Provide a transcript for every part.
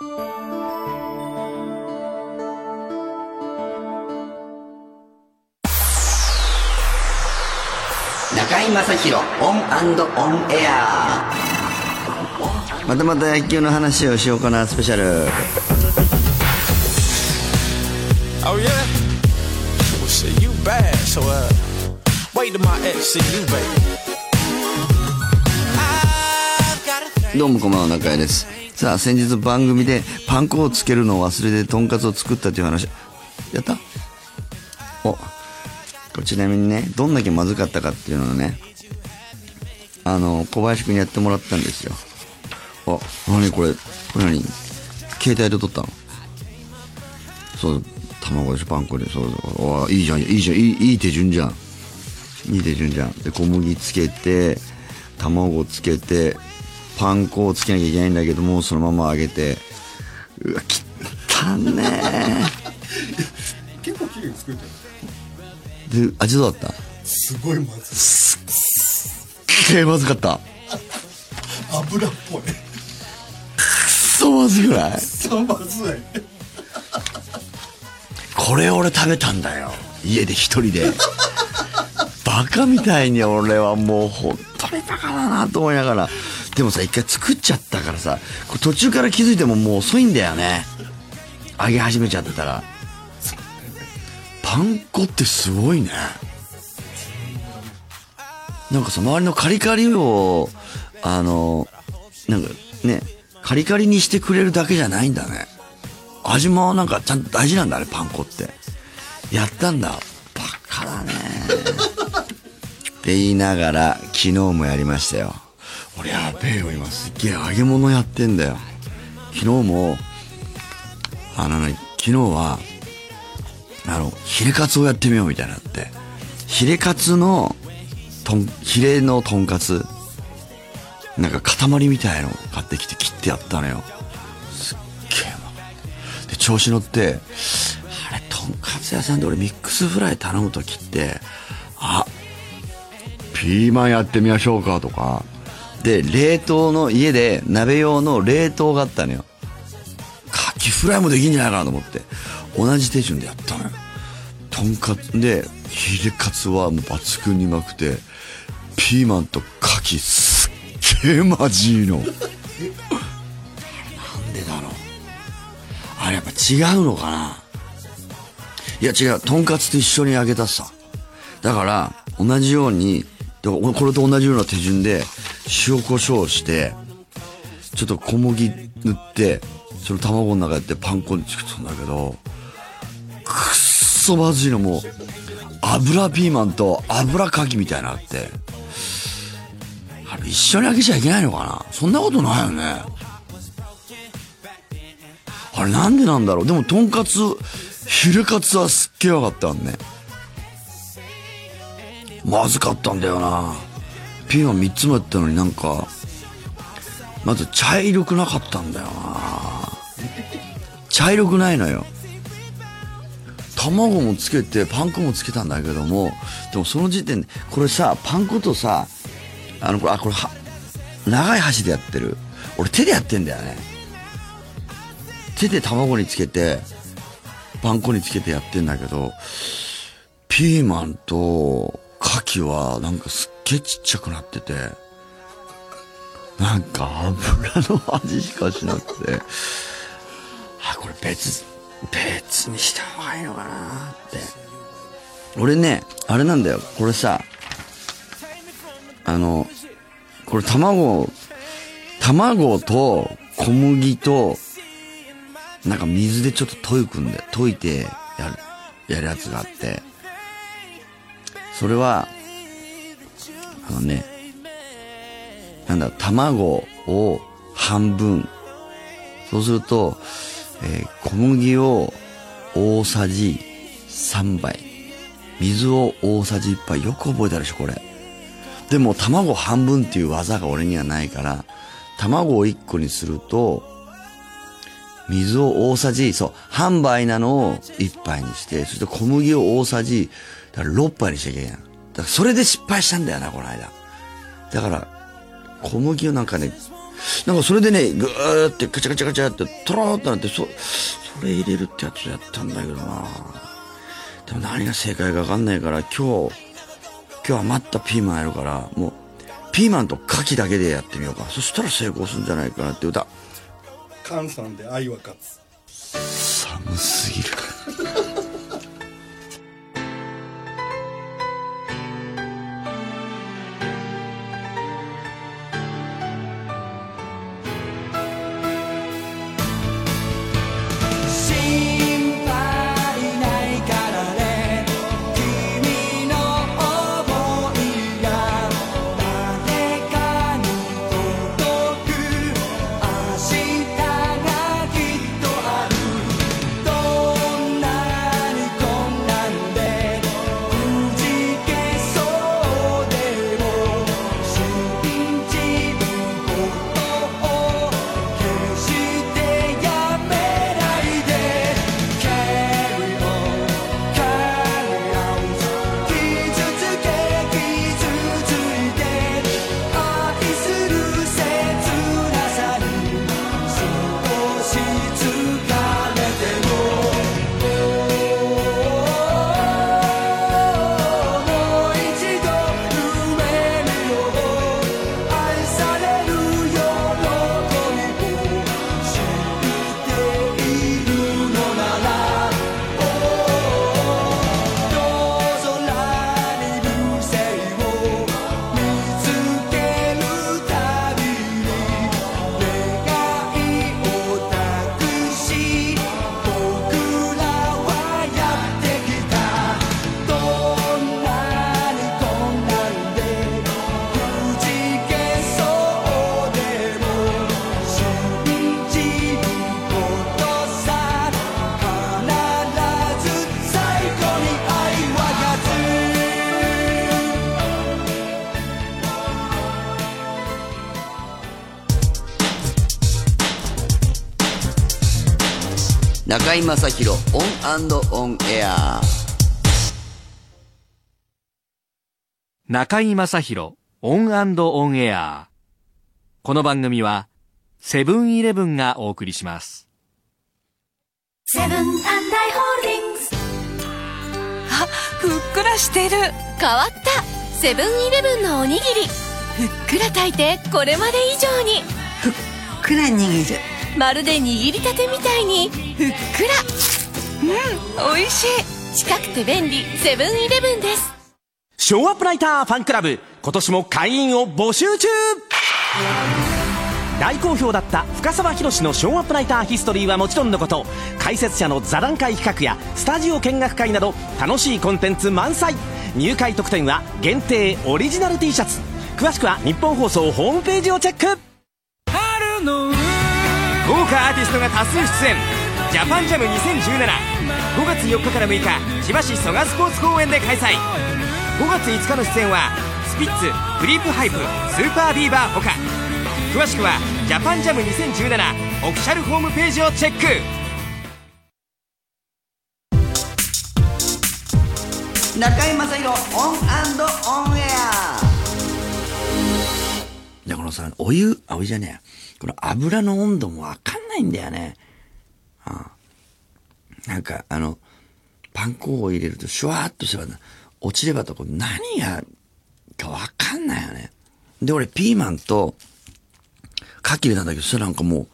中居正広オンオンエアまたまた野球の話をしようかなスペシャル Oh yeah? Well shit, you bad, so uh wait till my ex see you, baby. I've got a どうもこんばんは中居ですさあ先日番組でパン粉をつけるのを忘れてとんかつを作ったという話。やった？お。こちなみにねどんだけまずかったかっていうのをねあの小林くんにやってもらったんですよ。あ何これ？これ何？携帯で撮ったの？そう卵でしょパン粉で。そうそうあいいじゃん。いいじゃん。いいいい手順じゃん。いい手順じゃん。で小麦つけて卵つけてパン粉をつけなきゃいけないんだけどもそのまま揚げて。うわ汚ね結構綺麗に作ってる。えで味どうだった？すごいまずいすっげえまずかった。油っぽいくっそまずくない？さまずい。これ俺食べたんだよ。家で一人で。バカみたいに俺はもう本当にバカだなと思いながらでもさ一回作っちゃったからさ途中から気づいてももう遅いんだよね。揚げ始めちゃってたら。パン粉ってすごいね。なんかさ周りのカリカリをあのなんかねカリカリにしてくれるだけじゃないんだね。味もなんかちゃんと大事なんだねパン粉って。やったんだ。バカだね。って言いながら昨日もやりましたよ。俺やべえよ今すっげえ揚げ物やってんだよ。昨日もあのね昨日はあのヒレカツをやってみようみたいになって。ヒレカツのとんヒレのとんかつ。なんか塊みたいのを買ってきて切ってやったのよ。すっげえうまかった。で調子乗ってあれとんかつ屋さんで俺ミックスフライ頼む時ってあピーマンやってみましょうかとかで冷凍の家で鍋用の冷凍があったのよ。カキフライもできんじゃないかなと思って。同じ手順でやったのよ。とんかつでヒレカツはもう抜群にうまくてピーマンとカキすっげえまじいの。なんでだろう。あれやっぱ違うのかな。いや違うとんかつと一緒に揚げたさ。だから同じようにこれと同じような手順で塩コショウしてちょっと小麦塗ってその卵の中やってパン粉に作ったんだけどくっそまずいのもう油ピーマンと油かきみたいなのあってあれ一緒に揚げちゃいけないのかな？そんなことないよね。あれなんでなんだろう？でもとんかつヒレカツはすっげえ分かったんねまずかったんだよな。ピーマン3つもやったのになんかまず茶色くなかったんだよな。茶色くないのよ。卵もつけてパン粉もつけたんだけどもでもその時点でこれさパン粉とさあのこれあこれは長い箸でやってる。俺手でやってんだよね。手で卵につけてパン粉につけてやってんだけどピーマンと牡蠣はなんかすっげえちっちゃくなっててなんか油の味しかしなくてあこれ別別にした方がいいのかなって。俺ねあれなんだよ。これさあのこれ卵卵と小麦となんか水でちょっと溶くんで溶いてやるやるやつがあって。それはあのねなんだ卵を半分。そうすると、えー小麦を大さじ3杯。水を大さじ1杯。よく覚えたでしょこれ。でも卵半分っていう技が俺にはないから卵を1個にすると水を大さじそう半杯なのを1杯にしてそして小麦を大さじだから6杯にしなきゃいけないだからそれで失敗したんだよなこの間だから小麦をなんかねなんかそれでね、ぐーってカチャカチャカチャって、トローってなって、そ、それ入れるってやつやったんだけどなでも何が正解かわかんないから、今日、今日は余ったピーマンやるから、もう、ピーマンと牡蠣だけでやってみようか。そしたら成功するんじゃないかなって歌。菅さんで愛は勝つ寒すぎる。中居正広オンオンエア。中居正広オンオンエア。この番組はセブンイレブンがお送りします。セブンアイ・ホールディングス。あふっくらしてる。変わった。セブンイレブンのおにぎり。ふっくら炊いてこれまで以上に。ふっくら握るまるで握りたてみたいにふっくら。うん美味しい。近くて便利セブンイレブンです。ショーアップライターファンクラブ今年も会員を募集中。大好評だった深沢宏のショーアップライターヒストリーはもちろんのこと解説者の座談会企画やスタジオ見学会など楽しいコンテンツ満載。入会特典は限定オリジナル T シャツ。詳しくはニッポン放送ホームページをチェック。豪華アーティストが多数出演。ジャパンジャム20175月4日から6日千葉市蘇我スポーツ公園で開催。5月5日の出演はスピッツクリープハイプスーパービーバーほか。詳しくはジャパンジャム2017オフィシャルホームページをチェック。中居正広オンオンエア。で、このさ、お湯、あ、お湯じゃねえ。この油の温度もわかんないんだよね。ああなんか、あの、パン粉を入れるとシュワーっとすれば、落ちればとこ何が、かわかんないよね。で、俺ピーマンと、カキ入れたんだけど、それなんかもう、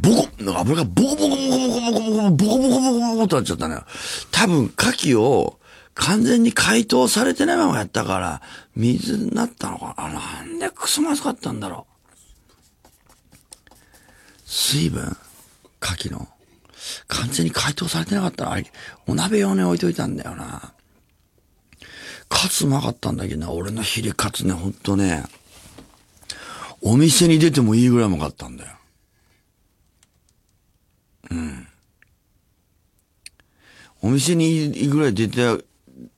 ボコなんか油がボコボコボコボコボコボコボコボコボコボコボコとなっちゃったのよ。多分、カキを完全に解凍されてないままやったから、水になったのかななんでクソまずかったんだろう。水分？カキの。完全に解凍されてなかったら、お鍋用に置いといたんだよな。カツうまかったんだけどな、俺のヒレカツね、ほんとね、お店に出てもいいぐらいうまかったんだよ。うん。お店にいいぐらい出て、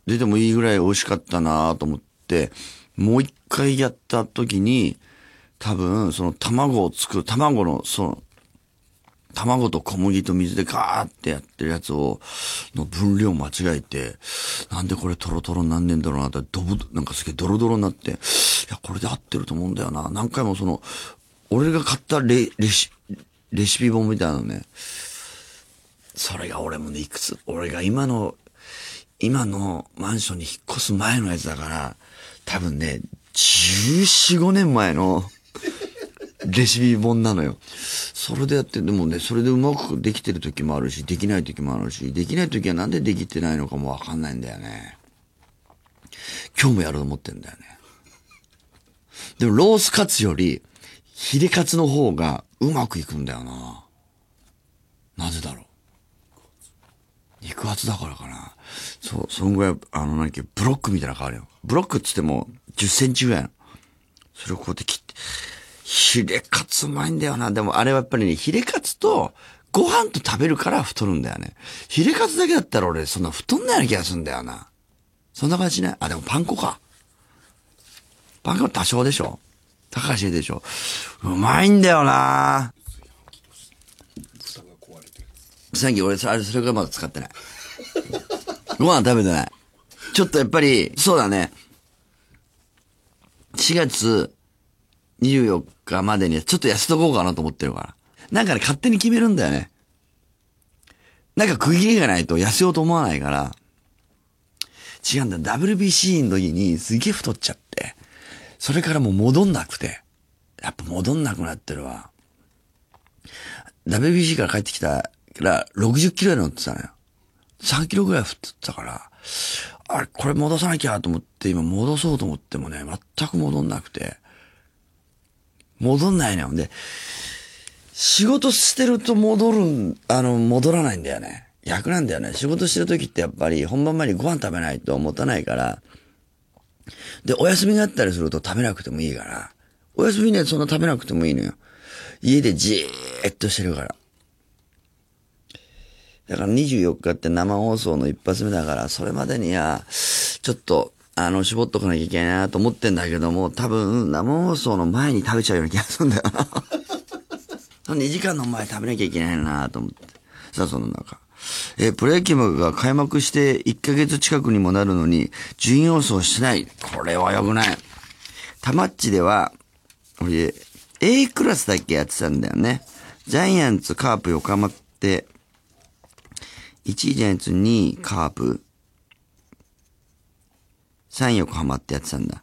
出てもいいぐらい美味しかったなと思って、もう一回やった時に、多分、その卵を作る、卵の、その、卵と小麦と水でガーってやってるやつを、の分量間違えて、なんでこれトロトロになんねんだろうなって、ドブ、なんかすげえドロドロになって、いや、これで合ってると思うんだよな。何回もその、俺が買ったレ、レシ、レシピ本みたいなのね、それが俺もね、いくつ、俺が今の、今のマンションに引っ越す前のやつだから、多分ね、14、5年前のレシピ本なのよ。それでやって、でもね、それでうまくできてる時もあるし、できない時もあるし、できない時はなんでできてないのかもわかんないんだよね。今日もやろうと思ってんだよね。でもロースカツより、ヒレカツの方がうまくいくんだよな。なぜだろう。肉厚だからかな。そう、そんぐらい、あの、なんか、ブロックみたいなの変わるよ。ブロックっつっても、10センチぐらいの。それをこうやって切って、ヒレカツうまいんだよな。でもあれはやっぱりね、ヒレカツと、ご飯と食べるから太るんだよね。ヒレカツだけだったら俺、そんな太んないような気がするんだよな。そんな感じね。あ、でもパン粉か。パン粉多少でしょ高橋でしょうまいんだよなさっき俺、あれ、それがまだ使ってない。ご飯食べてない。ちょっとやっぱり、そうだね。4月24日までにちょっと痩せとこうかなと思ってるから。なんかね、勝手に決めるんだよね。なんか区切りがないと痩せようと思わないから。違うんだ。WBC の時にすげえ太っちゃって。それからもう戻んなくて。やっぱ戻んなくなってるわ。WBC から帰ってきたら60キロぐらい乗ってたのよ。3キロぐらい太ってたから、あれ、これ戻さなきゃと思って、今戻そうと思ってもね、全く戻んなくて。戻んないのよ。で、仕事してると戻るん、あの、戻らないんだよね。逆なんだよね。仕事してる時ってやっぱり本番前にご飯食べないと持たないから、で、お休みがあったりすると食べなくてもいいから、お休みね、そんな食べなくてもいいのよ。家でじーっとしてるから。だから24日って生放送の一発目だから、それまでには、ちょっと、あの、絞っとかなきゃいけないなと思ってんだけども、多分、生放送の前に食べちゃうような気がするんだよな。2時間の前食べなきゃいけないなと思って。さあ、その中。えープロ野球が開幕して1ヶ月近くにもなるのに、順位予想してない。これは良くない。タマッチでは、俺、A クラスだけやってたんだよね。ジャイアンツ、カープ、横浜って、1位ジャイアンツ、2位カープ、3横浜ってやってたんだ。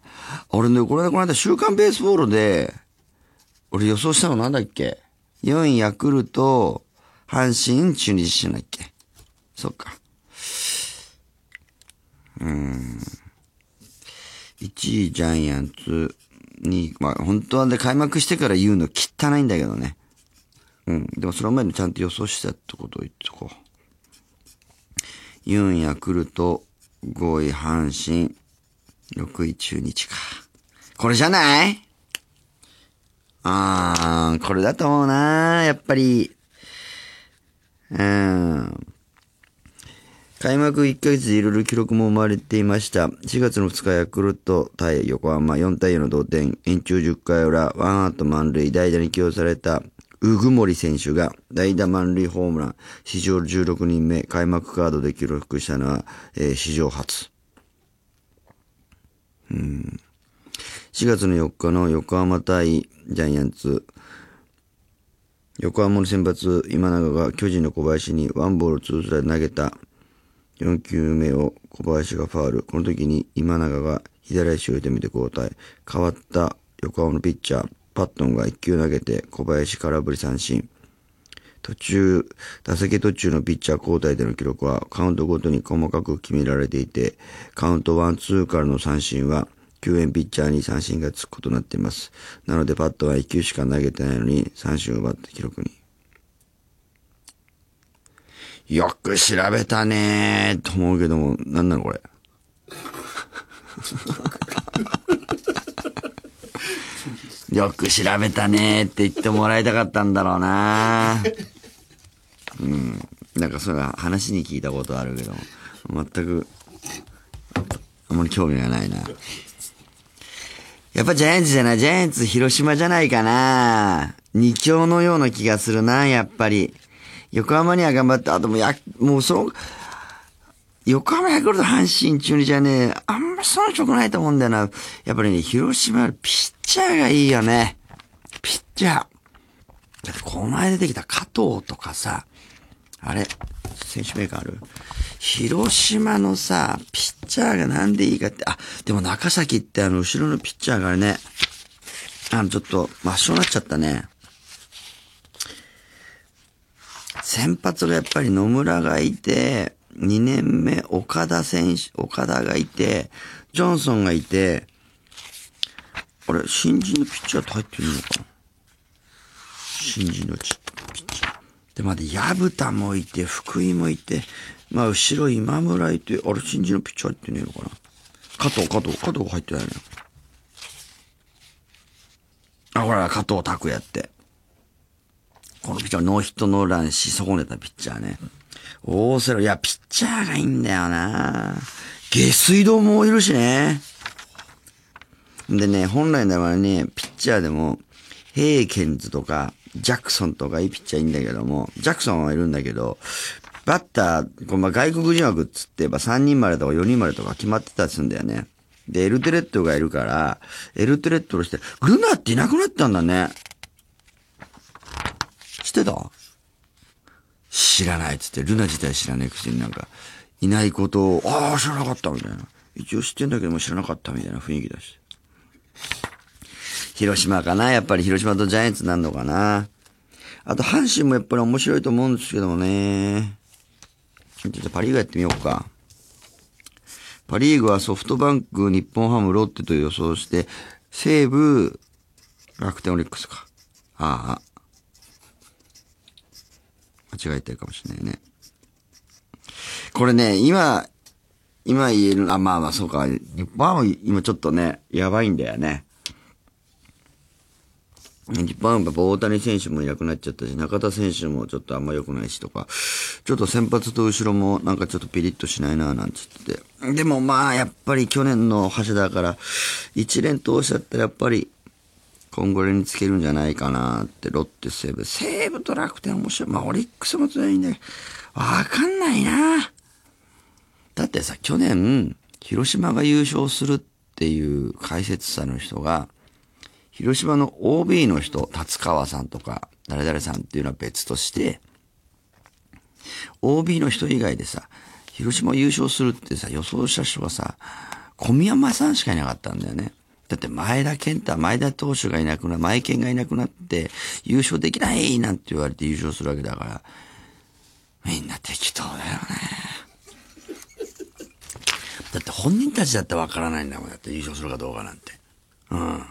俺ね、これこの間週刊ベースボールで、俺予想したのなんだっけ ?4 位ヤクルト、阪神、中日じゃないっけ？そっか。うーん。1位ジャイアンツ、2位、まあ本当はね、開幕してから言うの汚いんだけどね。うん。でもその前にちゃんと予想したってことを言っとこう。4位ヤクルト、5位阪神、6位中日か。これじゃない？あー、これだと思うなやっぱり。うん。開幕1ヶ月でいろいろ記録も生まれていました。4月の2日、ヤクルト対横浜4対4の同点、延長10回裏、ワンアウト満塁、代打に起用された、うぐもり選手が代打満塁ホームラン、史上16人目、開幕カードで記録したのは、えー史上初。うん。4月の4日の横浜対ジャイアンツ、横浜の先発、今永が巨人の小林にワンボールツーストライク投げた4球目を小林がファール。この時に今永が左足を痛めて交代。変わった横浜のピッチャー、パットンが1球投げて小林空振り三振。途中、打席途中のピッチャー交代での記録はカウントごとに細かく決められていて、カウント1、2からの三振は救援ピッチャーに三振がつくことになっています。なのでパットは1球しか投げてないのに三振を奪った記録に。よく調べたねーと思うけども、なんなのこれ。よく調べたねーって言ってもらいたかったんだろうなうん。なんかそれは話に聞いたことあるけど、全く、あんまり興味がないな。やっぱジャイアンツじゃない、ジャイアンツ広島じゃないかな。二強のような気がするな、やっぱり。横浜には頑張って、あともうや、もうその、横浜ヤクルト、阪神、中日じゃね、あんまその色ないと思うんだよな。やっぱりね、広島ピッチャーがいいよね。ピッチャー。だってこの間出てきた加藤とかさ、あれ、選手名鑑ある？広島のさ、ピッチャーがなんでいいかって、あ、でも中崎ってあの、後ろのピッチャーがね、あの、ちょっと、真っ白になっちゃったね。先発がやっぱり野村がいて、2年目岡田選手、岡田がいて、ジョンソンがいて、あれ、新人のピッチャーって入ってるのか新人のピッチャー。で、まで、矢田もいて、福井もいて、まあ、後ろ今村いて、あれ、新人のピッチャー入ってねえのかな加藤、加藤、加藤入ってないね。あ、ほら、加藤拓也って。このピッチャーノーヒットノーランし損ねたピッチャーね。大瀬良、いや、ピッチャーがいいんだよな下水道もいるしね。でね、本来ならね、ピッチャーでも、ヘイケンズとか、ジャクソンとかいいピッチャーいいんだけども、ジャクソンはいるんだけど、バッター、こま、外国人枠っつってば3人までとか4人までとか決まってたりするんだよね。で、エルテレットがいるから、エルテレットとして、ルナっていなくなったんだね。知ってた？知らないっつって、ルナ自体知らないくせになんか、いないことを、ああ、知らなかったみたいな。一応知ってんだけども知らなかったみたいな雰囲気だし。広島かな？やっぱり広島とジャイアンツなんのかな？あと阪神もやっぱり面白いと思うんですけどもね。ちょっとパリーグやってみようか。パリーグはソフトバンク、日本ハム、ロッテと予想して、西武、楽天オリックスか。ああ。間違えてるかもしれないね。これね、今、今言える、あ、まあまあそうか。日本ハム今ちょっとね、やばいんだよね。日本ハムやっぱ大谷選手もいなくなっちゃったし、中田選手もちょっとあんま良くないしとか、ちょっと先発と後ろもなんかちょっとピリッとしないななんつって。でもまあやっぱり去年の覇者だから、一連通しだったらやっぱり、今後につけるんじゃないかなって、ロッテ、西武。西武と楽天面白い。まあ、オリックスも強いんだけど、わかんないな。だってさ、去年、広島が優勝するっていう解説者の人が、広島の OB の人、達川さんとか、誰々さんっていうのは別として、OB の人以外でさ、広島優勝するってさ、予想した人がさ、小宮山さんしかいなかったんだよね。だって前田健太、前田投手がいなくな、前健がいなくなって、優勝できないなんて言われて優勝するわけだから、みんな適当だよね。だって本人たちだってわからないんだもん。だって優勝するかどうかなんて。うん。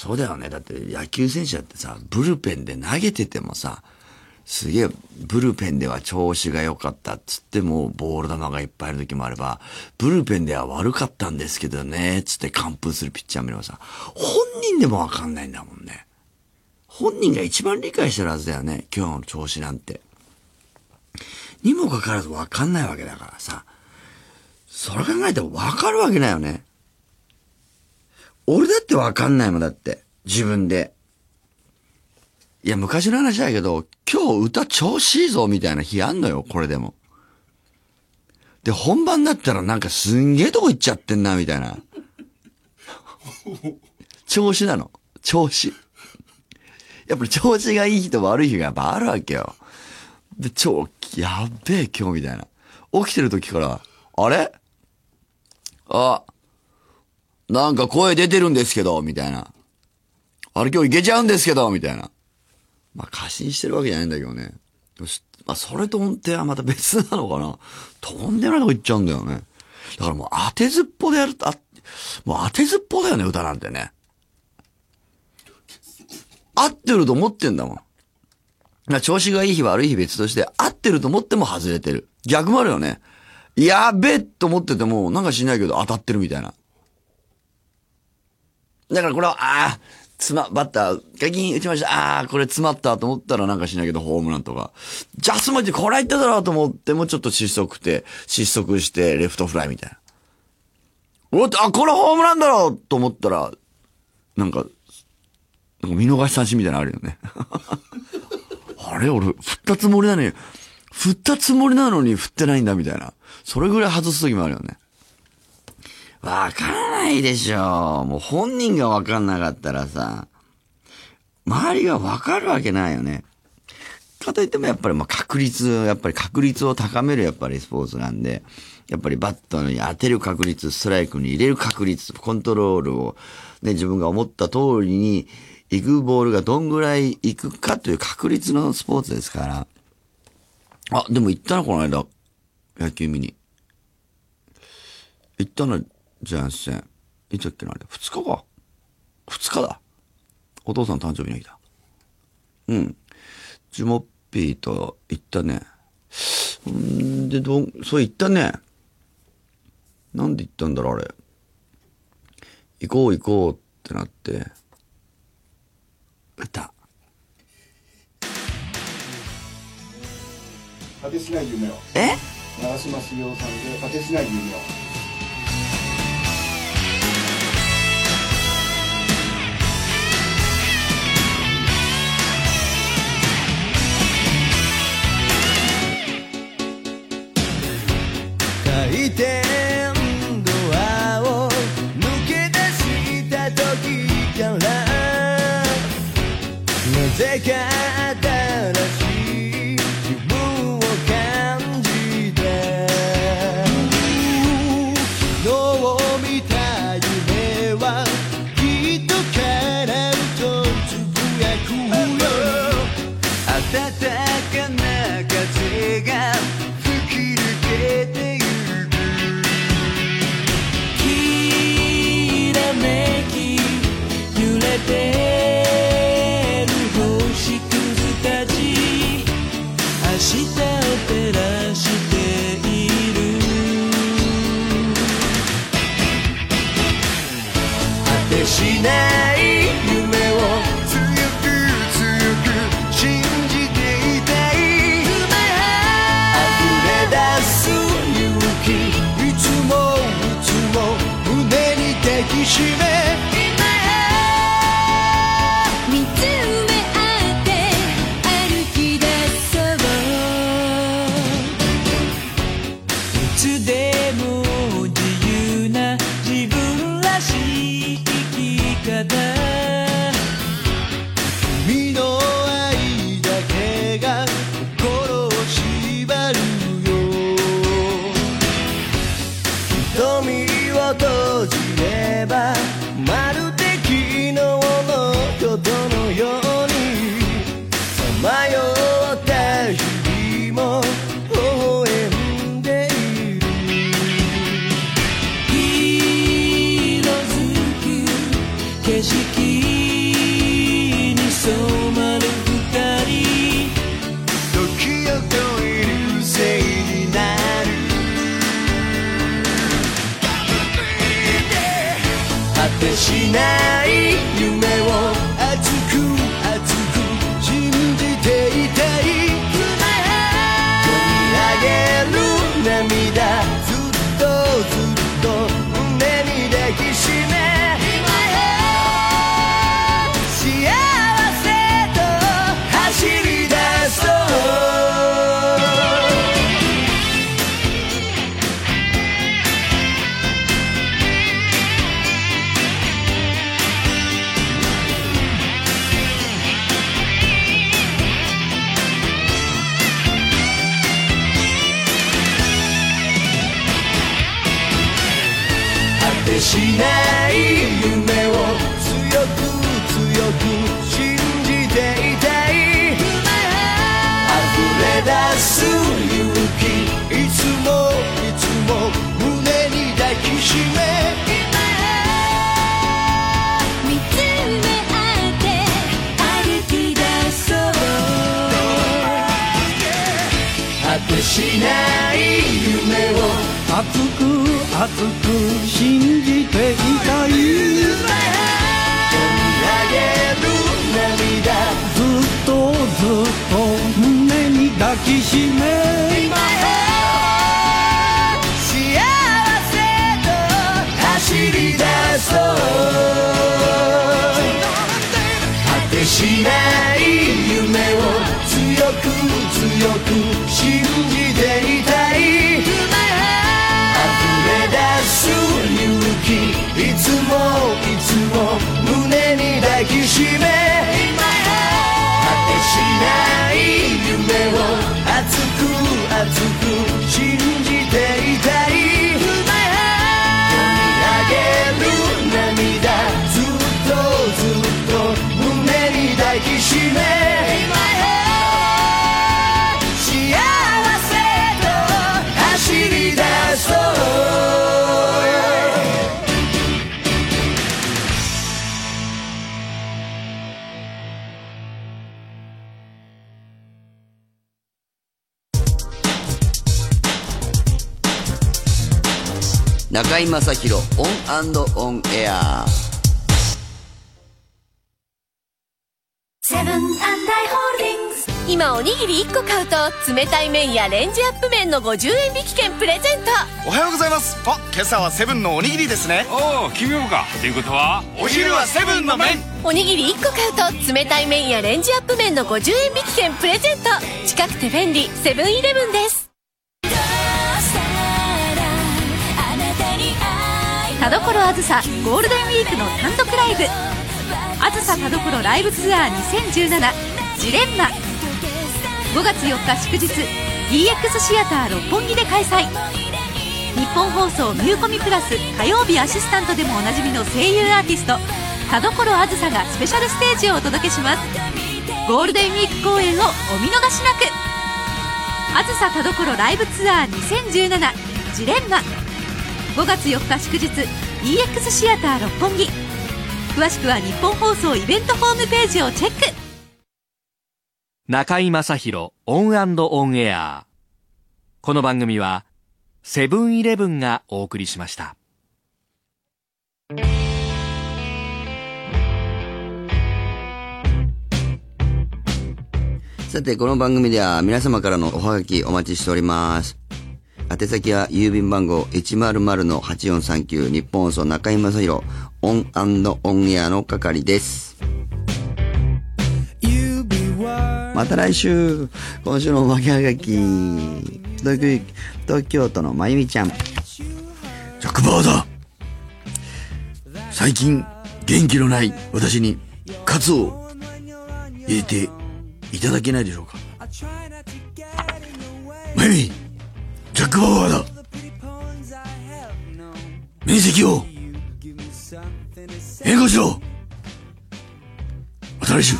そうだよね。だって野球選手だってさ、ブルペンで投げててもさ、すげえ、ブルペンでは調子が良かったっつっても、ボール球がいっぱいある時もあれば、ブルペンでは悪かったんですけどね、つって完封するピッチャー見ればさ、本人でもわかんないんだもんね。本人が一番理解してるはずだよね、今日の調子なんて。にもかかわらずわかんないわけだからさ、それ考えてもわかるわけないよね。俺だってわかんないもんだって、自分で。いや、昔の話だけど、今日歌調子いいぞ、みたいな日あんのよ、これでも。で、本番だったらなんかすんげえとこ行っちゃってんな、みたいな。調子なの。調子。やっぱり調子がいい日と悪い日がやっぱあるわけよ。で、超、やっべえ、今日みたいな。起きてる時から、あれ？あ、なんか声出てるんですけど、みたいな。あれ今日いけちゃうんですけど、みたいな。まあ、過信してるわけじゃないんだけどね。まあ、それと音程はまた別なのかな。とんでもないとこ行っちゃうんだよね。だからもう当てずっぽでやると、あもう当てずっぽだよね、歌なんてね。合ってると思ってんだもん。まあ調子がいい日悪い日別として、合ってると思っても外れてる。逆もあるよね。やべえと思ってても、なんかしないけど当たってるみたいな。だからこれは、ああ、つま、バッター、ガキン打ちました。ああ、これ詰まったと思ったらなんかしないけど、ホームランとか。ジャスマジこれは言っただろうと思っても、ちょっと失速って、失速して、レフトフライみたいな。おっあ、これホームランだろうと思ったら、なんか、なんか見逃し三振みたいなのあるよね。あれ俺、振ったつもりなのに、振ったつもりなのに振ってないんだみたいな。それぐらい外す時もあるよね。わからないでしょ。もう本人がわかんなかったらさ、周りがわかるわけないよね。かといってもやっぱりまあ確率、やっぱり確率を高めるやっぱりスポーツなんで、やっぱりバットに当てる確率、ストライクに入れる確率、コントロールをね、自分が思った通りに行くボールがどんぐらい行くかという確率のスポーツですから。あ、でも行ったな、この間。野球見に。行ったな、ジャイアンツ戦。いつだっけな、あれ。二日か。二日だ。お父さんの誕生日の日だ。うん。ジモッピーと行ったね。んで、どん、そう行ったね。なんで行ったんだろう、あれ。行こう行こうってなって。歌。果てしない夢をえ？長嶋茂雄さんで果てしない夢をきしめしない夢を熱く熱く信じていたい。ずっとずっと胸に抱きしめ。今幸せと走り出そう。果てしない夢を強く強く中居正広オンオンエア。今おにぎり1個買うと冷たい麺やレンジアップ麺の50円引き券プレゼント。おはようございます。あ今朝はセブンのおにぎりですね。おお君もか。ということはお昼はセブンの麺。おにぎり1個買うと冷たい麺やレンジアップ麺の50円引き券プレゼント。近くて便利セブンイレブンです田所あずさゴールデンウィークの単独ライブ。あずさ田所ライブツアー2017ジレンマ。5月4日祝日 EX シアター六本木で開催。日本放送ミューコミプラス火曜日アシスタントでもおなじみの声優アーティスト田所あずさがスペシャルステージをお届けします。ゴールデンウィーク公演をお見逃しなく。あずさ田所ライブツアー2017ジレンマ。5月4日祝日 EX シアター六本木。詳しくはニッポン放送イベントホームページをチェック。中居正広オンオンエアこの番組はセブンイレブンがお送りしました。さて、この番組では皆様からのおはがきお待ちしております。宛先は郵便番号100-8439ニッポン放送中居正広オンオンエアの係です。また来週、今週のおまけはがき、東京都のまゆみちゃん。ジャックバーだ最近、元気のない私に、喝を入れていただけないでしょうかまゆみジャック・バウアーだ面積を変更しろまた来週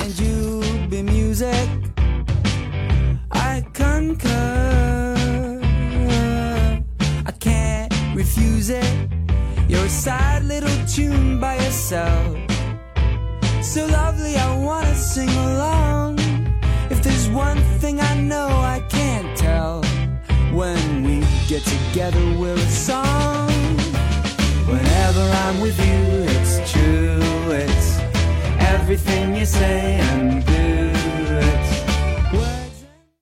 and you've been music. I concur. I can't refuse it. You're a sad little tune by yourself. So lovely, I wanna sing along. If there's one thing I know I can't tell, when we get together, we're a song. Whenever I'm with you, it's true, it's everything you say